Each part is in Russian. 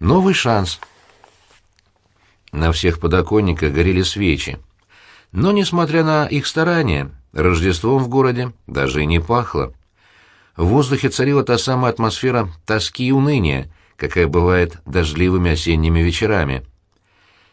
Новый шанс. На всех подоконниках горели свечи. Но, несмотря на их старания, Рождеством в городе даже и не пахло. В воздухе царила та самая атмосфера тоски и уныния, какая бывает дождливыми осенними вечерами.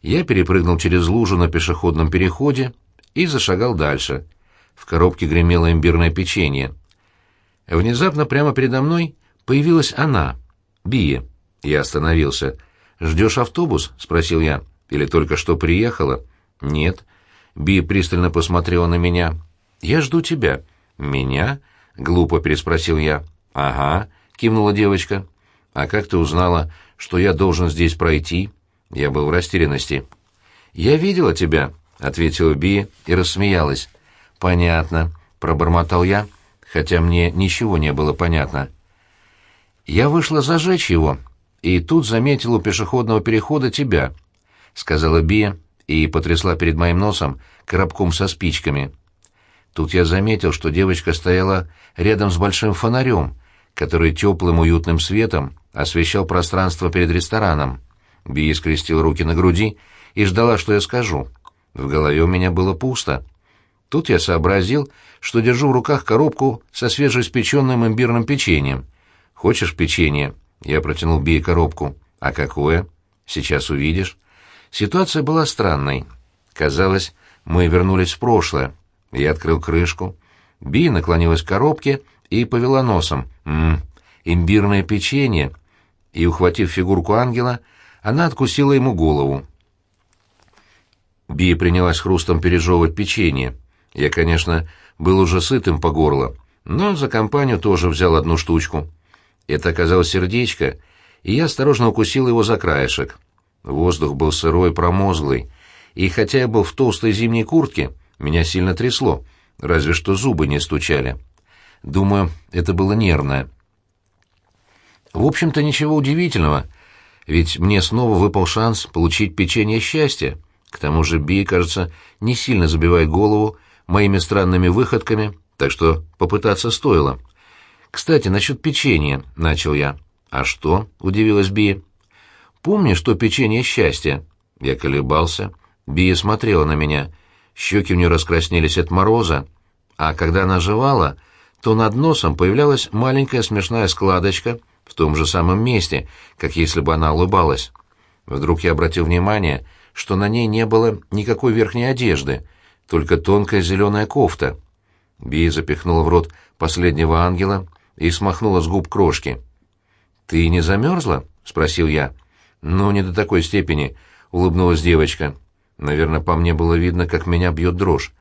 Я перепрыгнул через лужу на пешеходном переходе и зашагал дальше. В коробке гремело имбирное печенье. Внезапно прямо передо мной появилась она, Бия. Я остановился. «Ждешь автобус?» — спросил я. «Или только что приехала?» «Нет». Бия пристально посмотрела на меня. «Я жду тебя». «Меня?» — глупо переспросил я. «Ага», — кивнула девочка. «А как ты узнала, что я должен здесь пройти?» Я был в растерянности. «Я видела тебя», — ответила Би и рассмеялась. «Понятно», — пробормотал я, хотя мне ничего не было понятно. «Я вышла зажечь его, и тут заметила у пешеходного перехода тебя», — сказала Би и потрясла перед моим носом коробком со спичками. Тут я заметил, что девочка стояла рядом с большим фонарем, который теплым уютным светом освещал пространство перед рестораном. Би скрестил руки на груди и ждала, что я скажу. В голове у меня было пусто. Тут я сообразил, что держу в руках коробку со свежеиспеченным имбирным печеньем. «Хочешь печенье?» Я протянул Би коробку. «А какое?» «Сейчас увидишь». Ситуация была странной. Казалось, мы вернулись в прошлое. Я открыл крышку. Би наклонилась к коробке и повела носом. «Ммм, имбирное печенье!» И, ухватив фигурку ангела, она откусила ему голову. Би принялась хрустом пережевывать печенье. Я, конечно, был уже сытым по горло, но за компанию тоже взял одну штучку. Это оказалось сердечко, и я осторожно укусил его за краешек. Воздух был сырой, промозглый, и хотя я был в толстой зимней куртке, меня сильно трясло, разве что зубы не стучали. Думаю, это было нервное. В общем-то, ничего удивительного — ведь мне снова выпал шанс получить печенье счастья. К тому же Би, кажется, не сильно забивает голову моими странными выходками, так что попытаться стоило. «Кстати, насчет печенья», — начал я. «А что?» — удивилась Би. «Помнишь, что печенье счастья?» Я колебался. Би смотрела на меня. Щеки у нее раскраснелись от мороза, а когда она жевала, то над носом появлялась маленькая смешная складочка, в том же самом месте, как если бы она улыбалась. Вдруг я обратил внимание, что на ней не было никакой верхней одежды, только тонкая зеленая кофта. Би запихнула в рот последнего ангела и смахнула с губ крошки. «Ты не замерзла?» — спросил я. «Ну, не до такой степени», — улыбнулась девочка. Наверное, по мне было видно, как меня бьет дрожь.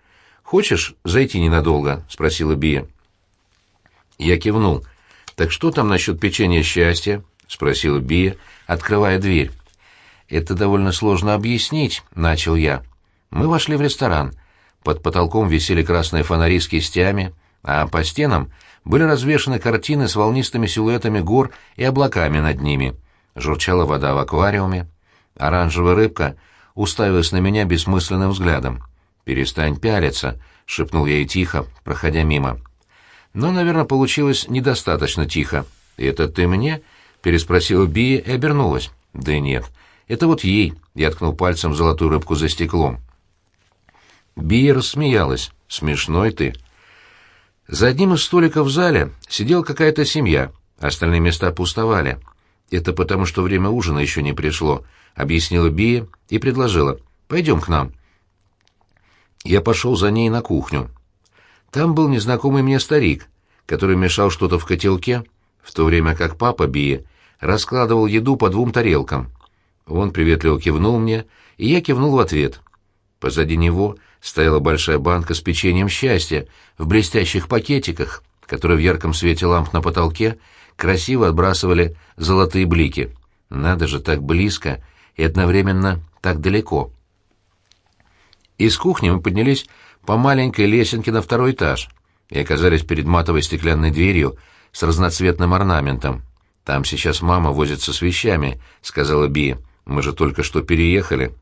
«Хочешь зайти ненадолго?» — спросила Бия. Я кивнул. «Так что там насчет печенья счастья?» — спросила Бия, открывая дверь. «Это довольно сложно объяснить», — начал я. Мы вошли в ресторан. Под потолком висели красные фонари с кистями, а по стенам были развешаны картины с волнистыми силуэтами гор и облаками над ними. Журчала вода в аквариуме. Оранжевая рыбка уставилась на меня бессмысленным взглядом. «Перестань пялиться», — шепнул я ей тихо, проходя мимо. Но, наверное, получилось недостаточно тихо. «Это ты мне?» — переспросила Бия и обернулась. «Да нет, это вот ей», — я ткнул пальцем золотую рыбку за стеклом. Бия рассмеялась. «Смешной ты». За одним из столиков в зале сидела какая-то семья, остальные места пустовали. «Это потому, что время ужина еще не пришло», — объяснила Бия и предложила. «Пойдем к нам». Я пошел за ней на кухню. Там был незнакомый мне старик, который мешал что-то в котелке, в то время как папа Бии раскладывал еду по двум тарелкам. Он приветливо кивнул мне, и я кивнул в ответ. Позади него стояла большая банка с печеньем счастья в блестящих пакетиках, которые в ярком свете ламп на потолке красиво отбрасывали золотые блики. Надо же так близко и одновременно так далеко. Из кухни мы поднялись по маленькой лесенке на второй этаж и оказались перед матовой стеклянной дверью с разноцветным орнаментом. «Там сейчас мама возится с вещами», — сказала Би. «Мы же только что переехали».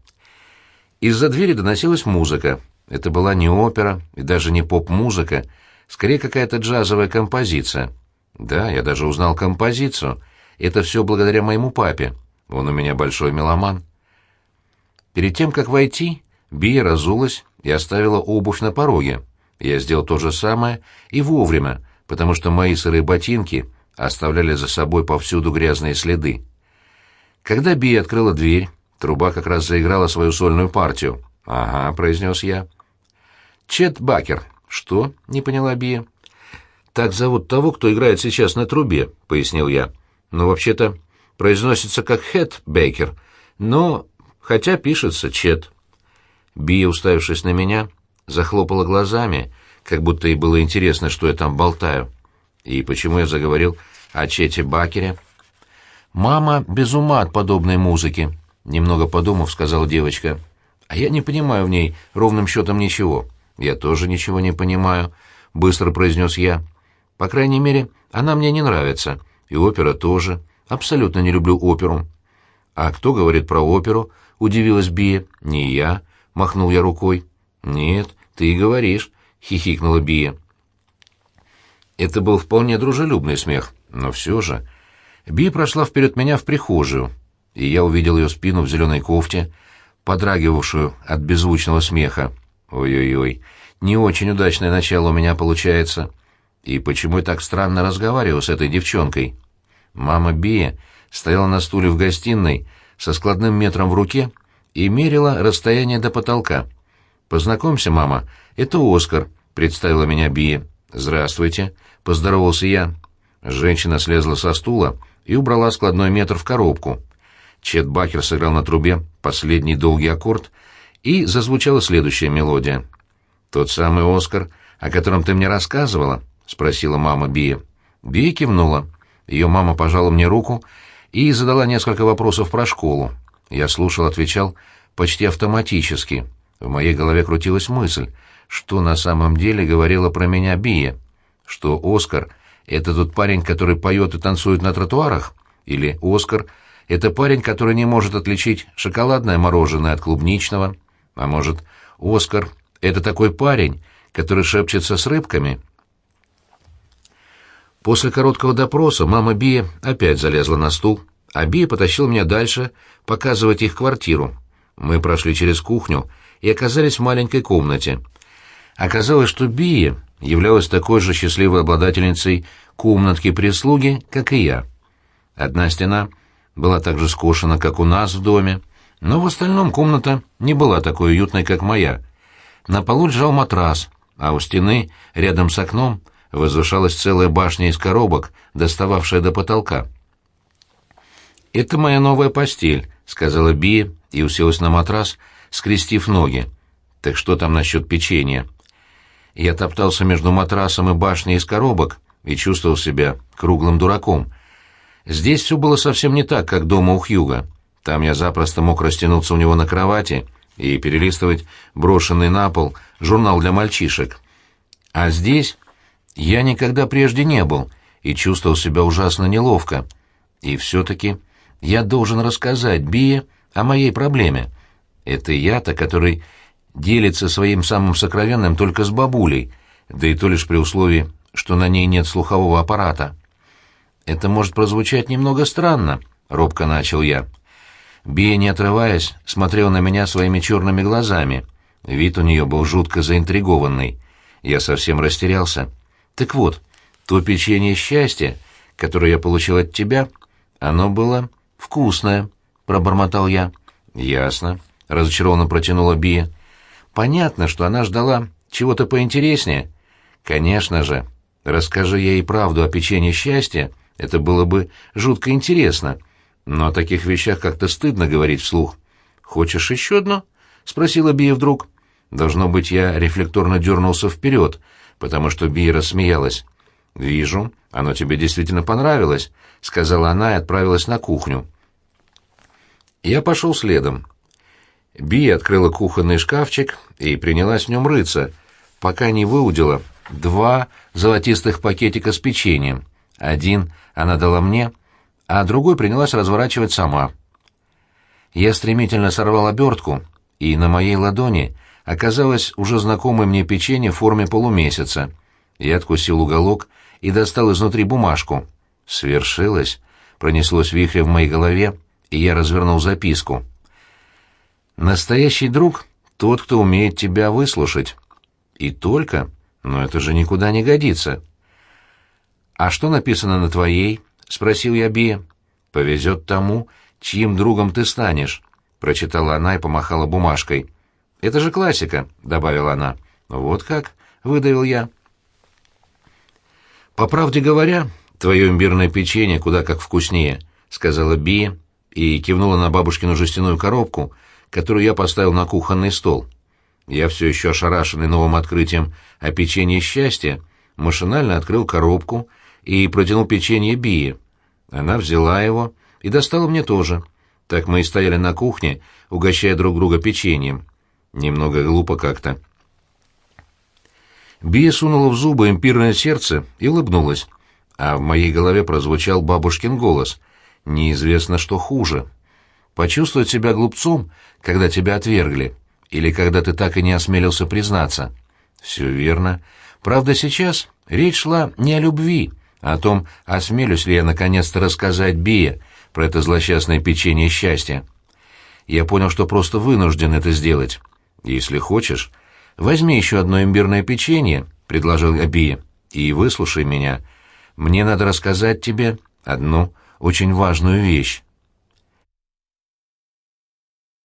Из-за двери доносилась музыка. Это была не опера и даже не поп-музыка, скорее какая-то джазовая композиция. Да, я даже узнал композицию. Это все благодаря моему папе. Он у меня большой меломан. Перед тем, как войти, Бия разулась и оставила обувь на пороге. Я сделал то же самое и вовремя, потому что мои сырые ботинки оставляли за собой повсюду грязные следы. Когда Бия открыла дверь, труба как раз заиграла свою сольную партию. «Ага», — произнес я. «Чет Бакер». «Что?» — не поняла Бия. «Так зовут того, кто играет сейчас на трубе», — пояснил я. «Но вообще-то произносится как Хэт Бейкер, но хотя пишется Чет». Бия, уставившись на меня, захлопала глазами, как будто ей было интересно, что я там болтаю. И почему я заговорил о Чете Бакере? «Мама без ума от подобной музыки», — немного подумав, сказала девочка. «А я не понимаю в ней ровным счетом ничего». «Я тоже ничего не понимаю», — быстро произнес я. «По крайней мере, она мне не нравится. И опера тоже. Абсолютно не люблю оперу». «А кто говорит про оперу?» — удивилась Бия. «Не я», — махнул я рукой. «Нет, ты и говоришь», — хихикнула Бия. Это был вполне дружелюбный смех, но все же... Би прошла вперед меня в прихожую, и я увидел ее спину в зеленой кофте, подрагивавшую от беззвучного смеха. Ой-ой-ой, не очень удачное начало у меня получается. И почему я так странно разговариваю с этой девчонкой? Мама Бия стояла на стуле в гостиной со складным метром в руке и мерила расстояние до потолка. «Познакомься, мама, это Оскар», — представила меня Бия. «Здравствуйте», — поздоровался я. Женщина слезла со стула и убрала складной метр в коробку. Чет Бакер сыграл на трубе последний долгий аккорд, и зазвучала следующая мелодия. «Тот самый Оскар, о котором ты мне рассказывала?» — спросила мама Бия. Бия кивнула. Ее мама пожала мне руку и задала несколько вопросов про школу. Я слушал, отвечал почти автоматически. В моей голове крутилась мысль, что на самом деле говорила про меня Бия. Что Оскар — это тот парень, который поет и танцует на тротуарах? Или Оскар — это парень, который не может отличить шоколадное мороженое от клубничного? А может, Оскар — это такой парень, который шепчется с рыбками — После короткого допроса мама Бия опять залезла на стул, а Бия потащил меня дальше показывать их квартиру. Мы прошли через кухню и оказались в маленькой комнате. Оказалось, что Бия являлась такой же счастливой обладательницей комнатки прислуги, как и я. Одна стена была так же скошена, как у нас в доме, но в остальном комната не была такой уютной, как моя. На полу лежал матрас, а у стены, рядом с окном, возвышалась целая башня из коробок, достававшая до потолка. «Это моя новая постель», — сказала Би и уселась на матрас, скрестив ноги. «Так что там насчет печенья?» Я топтался между матрасом и башней из коробок и чувствовал себя круглым дураком. Здесь все было совсем не так, как дома у Хьюга. Там я запросто мог растянуться у него на кровати и перелистывать брошенный на пол журнал для мальчишек. А здесь я никогда прежде не был и чувствовал себя ужасно неловко. И все-таки я должен рассказать Бие о моей проблеме. Это я-то, который делится своим самым сокровенным только с бабулей, да и то лишь при условии, что на ней нет слухового аппарата. «Это может прозвучать немного странно», — робко начал я. Бия, не отрываясь, смотрел на меня своими черными глазами. Вид у нее был жутко заинтригованный. Я совсем растерялся. Так вот, то печенье счастья, которое я получил от тебя, оно было вкусное, — пробормотал я. Ясно, — разочарованно протянула Бия. Понятно, что она ждала чего-то поинтереснее. Конечно же, расскажи ей правду о печенье счастья, это было бы жутко интересно. Но о таких вещах как-то стыдно говорить вслух. «Хочешь еще одно?» — спросила Бия вдруг. Должно быть, я рефлекторно дернулся вперед — потому что Би рассмеялась. «Вижу, оно тебе действительно понравилось», — сказала она и отправилась на кухню. Я пошел следом. Би открыла кухонный шкафчик и принялась в нем рыться, пока не выудила два золотистых пакетика с печеньем. Один она дала мне, а другой принялась разворачивать сама. Я стремительно сорвал обертку, и на моей ладони оказалось уже знакомое мне печенье в форме полумесяца. Я откусил уголок и достал изнутри бумажку. Свершилось, пронеслось вихре в моей голове, и я развернул записку. «Настоящий друг — тот, кто умеет тебя выслушать». «И только? Но это же никуда не годится». «А что написано на твоей?» — спросил я Бия. «Повезет тому, чьим другом ты станешь», — прочитала она и помахала бумажкой. «Это же классика», — добавила она. «Вот как?» — выдавил я. «По правде говоря, твое имбирное печенье куда как вкуснее», — сказала Бия и кивнула на бабушкину жестяную коробку, которую я поставил на кухонный стол. Я все еще ошарашенный новым открытием о печенье счастья, машинально открыл коробку и протянул печенье Бии. Она взяла его и достала мне тоже. Так мы и стояли на кухне, угощая друг друга печеньем. Немного глупо как-то. Бия сунула в зубы импирное сердце и улыбнулась, а в моей голове прозвучал бабушкин голос. «Неизвестно, что хуже. Почувствовать себя глупцом, когда тебя отвергли, или когда ты так и не осмелился признаться». «Все верно. Правда, сейчас речь шла не о любви, о том, осмелюсь ли я наконец-то рассказать Бие про это злосчастное печенье счастья. Я понял, что просто вынужден это сделать. Если хочешь, возьми еще одно имбирное печенье, — предложил Абия, — и выслушай меня. Мне надо рассказать тебе одну очень важную вещь.